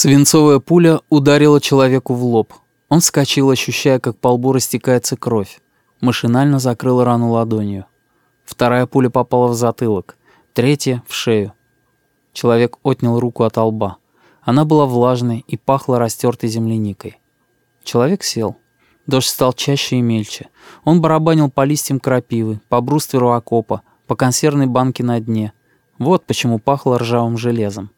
Свинцовая пуля ударила человеку в лоб. Он вскочил, ощущая, как по лбу растекается кровь. Машинально закрыл рану ладонью. Вторая пуля попала в затылок, третья — в шею. Человек отнял руку от лба. Она была влажной и пахла растертой земляникой. Человек сел. Дождь стал чаще и мельче. Он барабанил по листьям крапивы, по брустверу окопа, по консервной банке на дне. Вот почему пахло ржавым железом.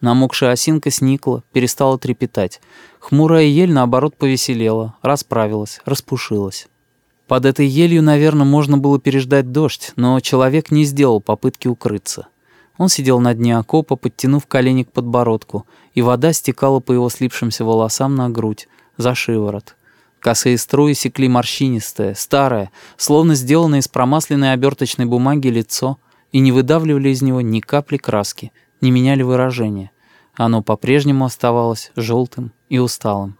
Намокшая осинка сникла, перестала трепетать. Хмурая ель, наоборот, повеселела, расправилась, распушилась. Под этой елью, наверное, можно было переждать дождь, но человек не сделал попытки укрыться. Он сидел на дне окопа, подтянув колени к подбородку, и вода стекала по его слипшимся волосам на грудь, за шиворот. Косые струи секли морщинистое, старое, словно сделанное из промасленной оберточной бумаги лицо, и не выдавливали из него ни капли краски — не меняли выражение. Оно по-прежнему оставалось желтым и усталым.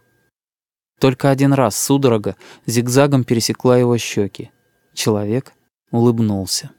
Только один раз судорога зигзагом пересекла его щеки. Человек улыбнулся.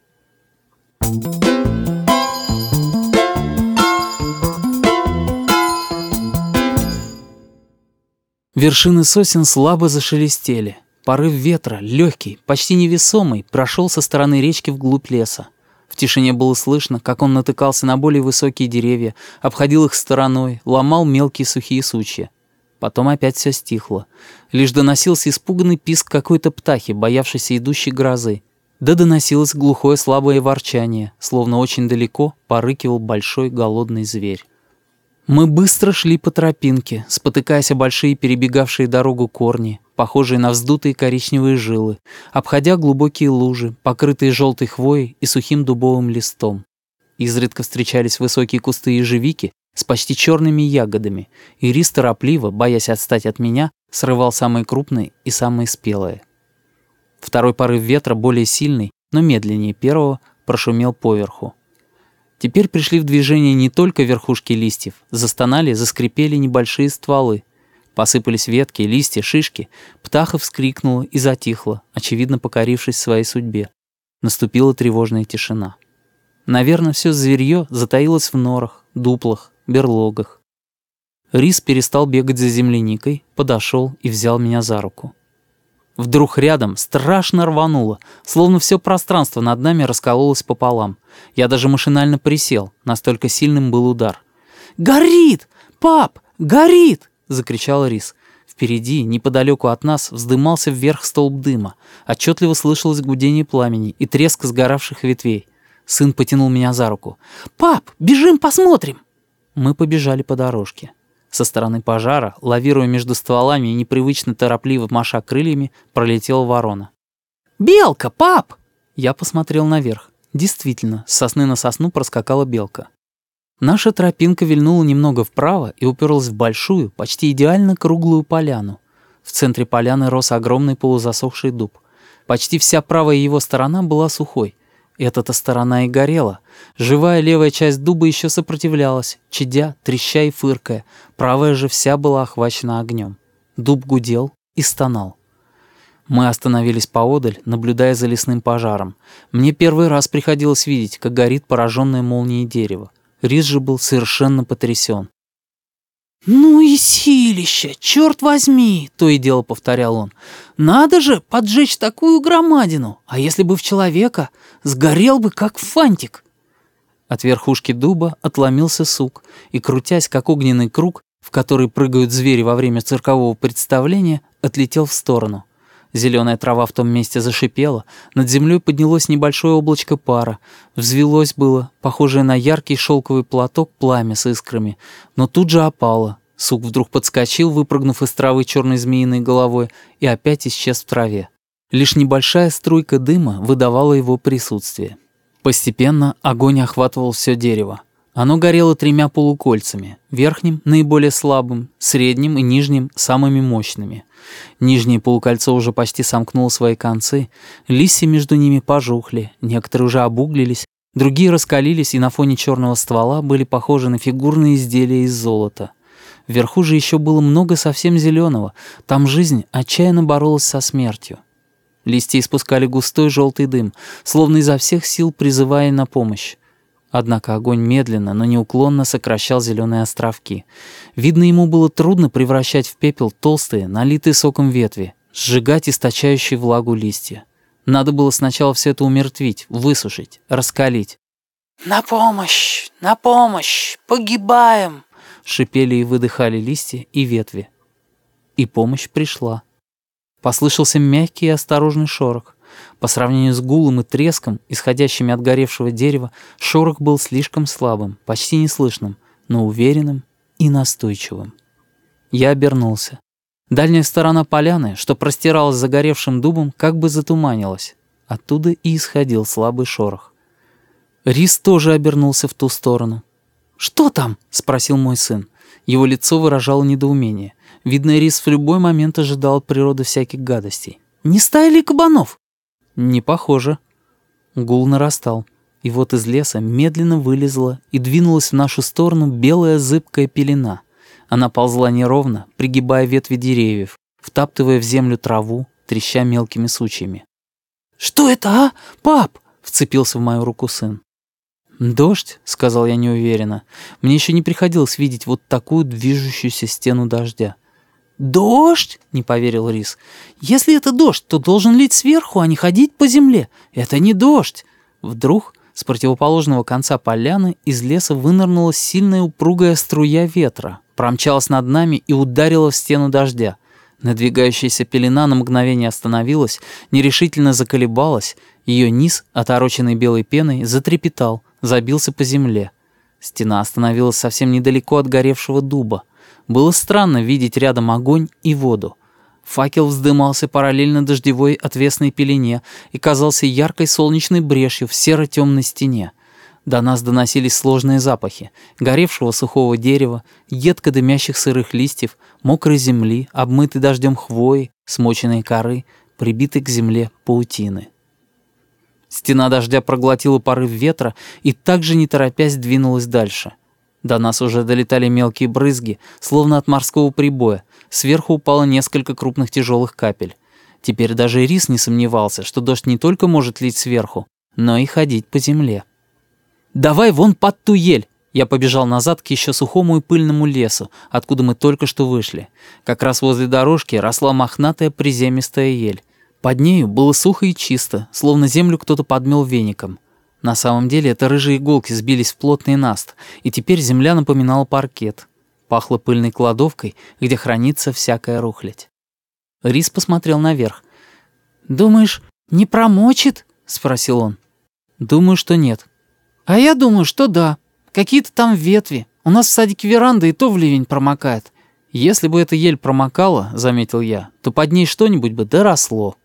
Вершины сосен слабо зашелестели. Порыв ветра, легкий, почти невесомый, прошел со стороны речки вглубь леса. В тишине было слышно, как он натыкался на более высокие деревья, обходил их стороной, ломал мелкие сухие сучья. Потом опять все стихло. Лишь доносился испуганный писк какой-то птахи, боявшейся идущей грозы. Да доносилось глухое слабое ворчание, словно очень далеко порыкивал большой голодный зверь. Мы быстро шли по тропинке, спотыкаясь о большие перебегавшие дорогу корни, похожие на вздутые коричневые жилы, обходя глубокие лужи, покрытые желтой хвоей и сухим дубовым листом. Изредка встречались высокие кусты ежевики с почти черными ягодами, и рис торопливо, боясь отстать от меня, срывал самые крупные и самые спелые. Второй порыв ветра, более сильный, но медленнее первого, прошумел поверху. Теперь пришли в движение не только верхушки листьев, застонали, заскрипели небольшие стволы, Посыпались ветки, листья, шишки. Птаха вскрикнула и затихла, очевидно покорившись своей судьбе. Наступила тревожная тишина. Наверное, все зверье затаилось в норах, дуплах, берлогах. Рис перестал бегать за земляникой, подошел и взял меня за руку. Вдруг рядом страшно рвануло, словно все пространство над нами раскололось пополам. Я даже машинально присел, настолько сильным был удар. «Горит! Пап, горит!» Закричал Рис. Впереди, неподалеку от нас, вздымался вверх столб дыма. Отчетливо слышалось гудение пламени и треск сгоравших ветвей. Сын потянул меня за руку. «Пап, бежим посмотрим!» Мы побежали по дорожке. Со стороны пожара, лавируя между стволами и непривычно торопливо маша крыльями, пролетела ворона. «Белка, пап!» Я посмотрел наверх. Действительно, с сосны на сосну проскакала белка. Наша тропинка вильнула немного вправо и уперлась в большую, почти идеально круглую поляну. В центре поляны рос огромный полузасохший дуб. Почти вся правая его сторона была сухой. Эта-то сторона и горела. Живая левая часть дуба еще сопротивлялась, чадя, треща и фыркая. Правая же вся была охвачена огнем. Дуб гудел и стонал. Мы остановились поодаль, наблюдая за лесным пожаром. Мне первый раз приходилось видеть, как горит пораженное молнией дерево. Рис же был совершенно потрясен. «Ну и силище, черт возьми!» — то и дело повторял он. «Надо же поджечь такую громадину! А если бы в человека, сгорел бы как фантик!» От верхушки дуба отломился сук и, крутясь как огненный круг, в который прыгают звери во время циркового представления, отлетел в сторону. Зеленая трава в том месте зашипела, над землей поднялось небольшое облачко пара. Взвелось было, похожее на яркий шелковый платок, пламя с искрами, но тут же опало. Сук вдруг подскочил, выпрыгнув из травы черной змеиной головой, и опять исчез в траве. Лишь небольшая струйка дыма выдавала его присутствие. Постепенно огонь охватывал все дерево. Оно горело тремя полукольцами, верхним — наиболее слабым, средним и нижним — самыми мощными. Нижнее полукольцо уже почти сомкнуло свои концы, листья между ними пожухли, некоторые уже обуглились, другие раскалились и на фоне черного ствола были похожи на фигурные изделия из золота. Вверху же еще было много совсем зеленого, там жизнь отчаянно боролась со смертью. Листья испускали густой желтый дым, словно изо всех сил призывая на помощь. Однако огонь медленно, но неуклонно сокращал зеленые островки. Видно, ему было трудно превращать в пепел толстые, налитые соком ветви, сжигать источающие влагу листья. Надо было сначала все это умертвить, высушить, раскалить. «На помощь! На помощь! Погибаем!» Шипели и выдыхали листья и ветви. И помощь пришла. Послышался мягкий и осторожный шорох. По сравнению с гулом и треском, исходящими от горевшего дерева, шорох был слишком слабым, почти неслышным, но уверенным и настойчивым. Я обернулся. Дальняя сторона поляны, что простиралась загоревшим дубом, как бы затуманилась. Оттуда и исходил слабый шорох. Рис тоже обернулся в ту сторону. «Что там?» — спросил мой сын. Его лицо выражало недоумение. Видно, Рис в любой момент ожидал от природы всяких гадостей. «Не стая ли кабанов?» «Не похоже». Гул нарастал. И вот из леса медленно вылезла и двинулась в нашу сторону белая зыбкая пелена. Она ползла неровно, пригибая ветви деревьев, втаптывая в землю траву, треща мелкими сучьями. «Что это, а, пап?» — вцепился в мою руку сын. «Дождь», — сказал я неуверенно. Мне еще не приходилось видеть вот такую движущуюся стену дождя. «Дождь?» — не поверил Рис. «Если это дождь, то должен лить сверху, а не ходить по земле. Это не дождь!» Вдруг с противоположного конца поляны из леса вынырнула сильная упругая струя ветра, промчалась над нами и ударила в стену дождя. Надвигающаяся пелена на мгновение остановилась, нерешительно заколебалась, ее низ, отороченный белой пеной, затрепетал, забился по земле. Стена остановилась совсем недалеко от горевшего дуба. Было странно видеть рядом огонь и воду. Факел вздымался параллельно дождевой отвесной пелене и казался яркой солнечной брешью в серо-темной стене. До нас доносились сложные запахи — горевшего сухого дерева, едко дымящих сырых листьев, мокрой земли, обмытой дождем хвои, смоченной коры, прибитой к земле паутины. Стена дождя проглотила порыв ветра и также не торопясь двинулась дальше. До нас уже долетали мелкие брызги, словно от морского прибоя. Сверху упало несколько крупных тяжелых капель. Теперь даже Рис не сомневался, что дождь не только может лить сверху, но и ходить по земле. «Давай вон под ту ель!» Я побежал назад к еще сухому и пыльному лесу, откуда мы только что вышли. Как раз возле дорожки росла мохнатая приземистая ель. Под нею было сухо и чисто, словно землю кто-то подмел веником. На самом деле это рыжие иголки сбились в плотный наст, и теперь земля напоминала паркет. Пахло пыльной кладовкой, где хранится всякая рухлядь. Рис посмотрел наверх. «Думаешь, не промочит?» — спросил он. «Думаю, что нет». «А я думаю, что да. Какие-то там ветви. У нас в садике веранда и то в ливень промокает». «Если бы эта ель промокала, — заметил я, — то под ней что-нибудь бы доросло».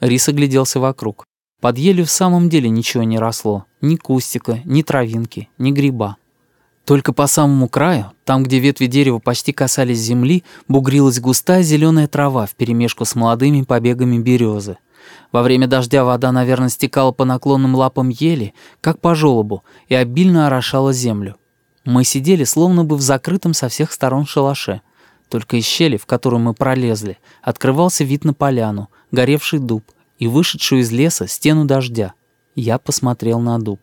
Рис огляделся вокруг. Под елью в самом деле ничего не росло. Ни кустика, ни травинки, ни гриба. Только по самому краю, там, где ветви дерева почти касались земли, бугрилась густая зеленая трава вперемешку с молодыми побегами березы. Во время дождя вода, наверное, стекала по наклонным лапам ели, как по желобу, и обильно орошала землю. Мы сидели словно бы в закрытом со всех сторон шалаше. Только из щели, в которую мы пролезли, открывался вид на поляну, горевший дуб, и вышедшую из леса стену дождя. Я посмотрел на дуб.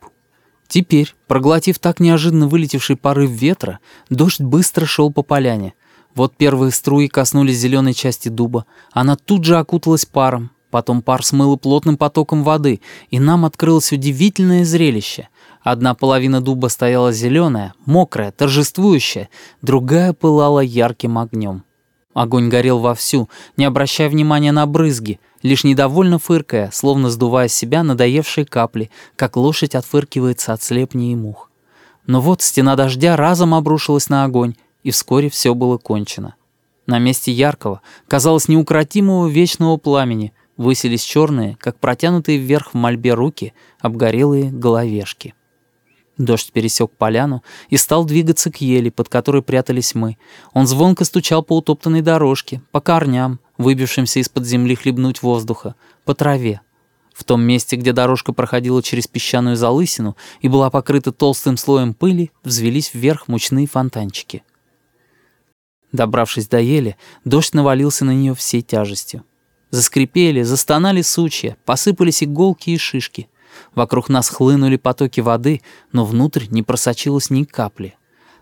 Теперь, проглотив так неожиданно вылетевший порыв ветра, дождь быстро шел по поляне. Вот первые струи коснулись зеленой части дуба, она тут же окуталась паром, потом пар смыло плотным потоком воды, и нам открылось удивительное зрелище. Одна половина дуба стояла зеленая, мокрая, торжествующая, другая пылала ярким огнем. Огонь горел вовсю, не обращая внимания на брызги, лишь недовольно фыркая, словно сдувая с себя надоевшие капли, как лошадь отфыркивается от слепней и мух. Но вот стена дождя разом обрушилась на огонь, и вскоре все было кончено. На месте яркого, казалось, неукротимого вечного пламени высились черные, как протянутые вверх в мольбе руки, обгорелые головешки. Дождь пересек поляну и стал двигаться к ели, под которой прятались мы. Он звонко стучал по утоптанной дорожке, по корням, выбившимся из-под земли хлебнуть воздуха, по траве. В том месте, где дорожка проходила через песчаную залысину и была покрыта толстым слоем пыли, взвелись вверх мучные фонтанчики. Добравшись до ели, дождь навалился на нее всей тяжестью. Заскрипели, застонали сучья, посыпались иголки и шишки. Вокруг нас хлынули потоки воды, но внутрь не просочилось ни капли.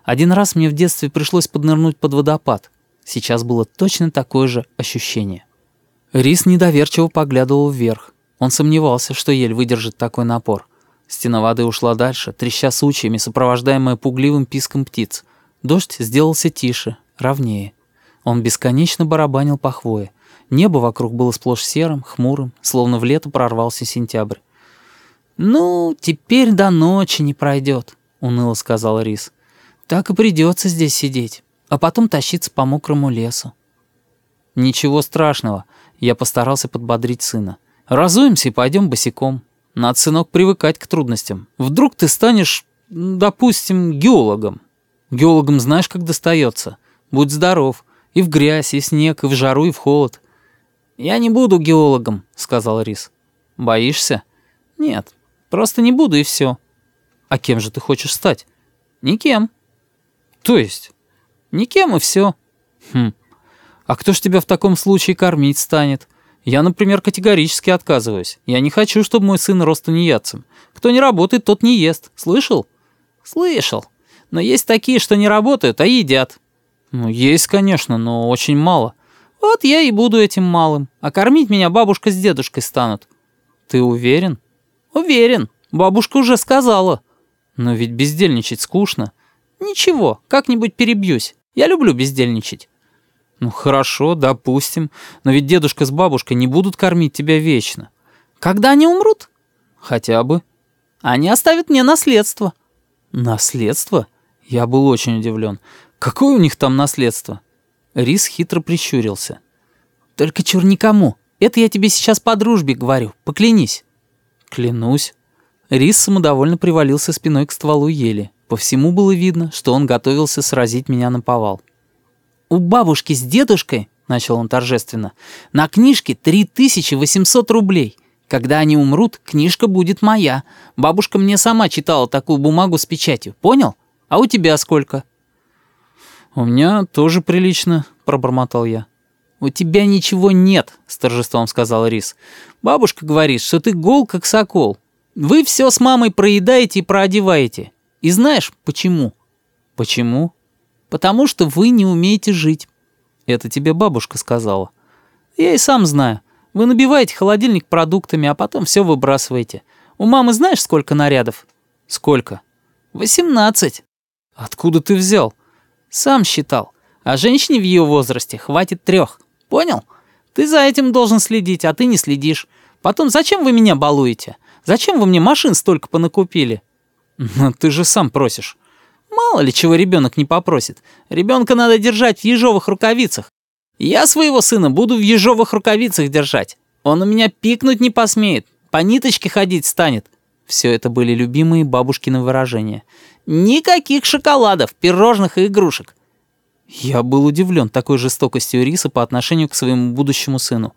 Один раз мне в детстве пришлось поднырнуть под водопад. Сейчас было точно такое же ощущение. Рис недоверчиво поглядывал вверх. Он сомневался, что ель выдержит такой напор. Стена воды ушла дальше, треща сучьями, сопровождаемая пугливым писком птиц. Дождь сделался тише, ровнее. Он бесконечно барабанил по хвое. Небо вокруг было сплошь серым, хмурым, словно в лето прорвался сентябрь. «Ну, теперь до ночи не пройдет», — уныло сказал Рис. «Так и придется здесь сидеть, а потом тащиться по мокрому лесу». «Ничего страшного», — я постарался подбодрить сына. «Разуемся и пойдем босиком. Надо, сынок, привыкать к трудностям. Вдруг ты станешь, допустим, геологом. Геологам знаешь, как достается. Будь здоров. И в грязь, и в снег, и в жару, и в холод». «Я не буду геологом», — сказал Рис. «Боишься?» «Нет, просто не буду и все». «А кем же ты хочешь стать?» «Никем». «То есть?» «Никем и все». «Хм. А кто ж тебя в таком случае кормить станет?» Я, например, категорически отказываюсь. Я не хочу, чтобы мой сын рос тунеядцем. Кто не работает, тот не ест. Слышал? Слышал. Но есть такие, что не работают, а едят. Ну, есть, конечно, но очень мало. Вот я и буду этим малым. А кормить меня бабушка с дедушкой станут. Ты уверен? Уверен. Бабушка уже сказала. Но ведь бездельничать скучно. Ничего, как-нибудь перебьюсь. Я люблю бездельничать. «Ну хорошо, допустим. Но ведь дедушка с бабушкой не будут кормить тебя вечно». «Когда они умрут?» «Хотя бы». «Они оставят мне наследство». «Наследство?» Я был очень удивлен. «Какое у них там наследство?» Рис хитро прищурился. «Только чур никому. Это я тебе сейчас по дружбе говорю. Поклянись». «Клянусь». Рис самодовольно привалился спиной к стволу ели. По всему было видно, что он готовился сразить меня на повал. «У бабушки с дедушкой, — начал он торжественно, — на книжке 3800 рублей. Когда они умрут, книжка будет моя. Бабушка мне сама читала такую бумагу с печатью, понял? А у тебя сколько?» «У меня тоже прилично», — пробормотал я. «У тебя ничего нет», — с торжеством сказал Рис. «Бабушка говорит, что ты гол, как сокол. Вы все с мамой проедаете и проодеваете. И знаешь, почему?» «Почему?» Потому что вы не умеете жить. Это тебе бабушка сказала. Я и сам знаю. Вы набиваете холодильник продуктами, а потом все выбрасываете. У мамы знаешь, сколько нарядов? Сколько? Восемнадцать. Откуда ты взял? Сам считал. А женщине в ее возрасте хватит трех. Понял? Ты за этим должен следить, а ты не следишь. Потом зачем вы меня балуете? Зачем вы мне машин столько понакупили? Но ты же сам просишь. Мало ли чего ребенок не попросит. Ребенка надо держать в ежовых рукавицах. Я своего сына буду в ежовых рукавицах держать. Он у меня пикнуть не посмеет, по ниточке ходить станет. Все это были любимые бабушкины выражения. Никаких шоколадов, пирожных и игрушек. Я был удивлен такой жестокостью Риса по отношению к своему будущему сыну.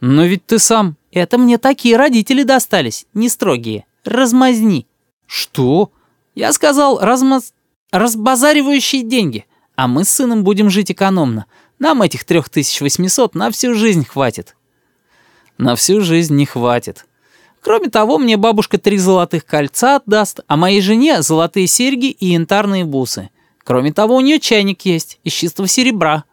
Но ведь ты сам... Это мне такие родители достались, не строгие. Размазни. Что? Я сказал, размаз... разбазаривающие деньги. А мы с сыном будем жить экономно. Нам этих 3800 на всю жизнь хватит. На всю жизнь не хватит. Кроме того, мне бабушка три золотых кольца отдаст, а моей жене золотые серьги и янтарные бусы. Кроме того, у нее чайник есть из чистого серебра.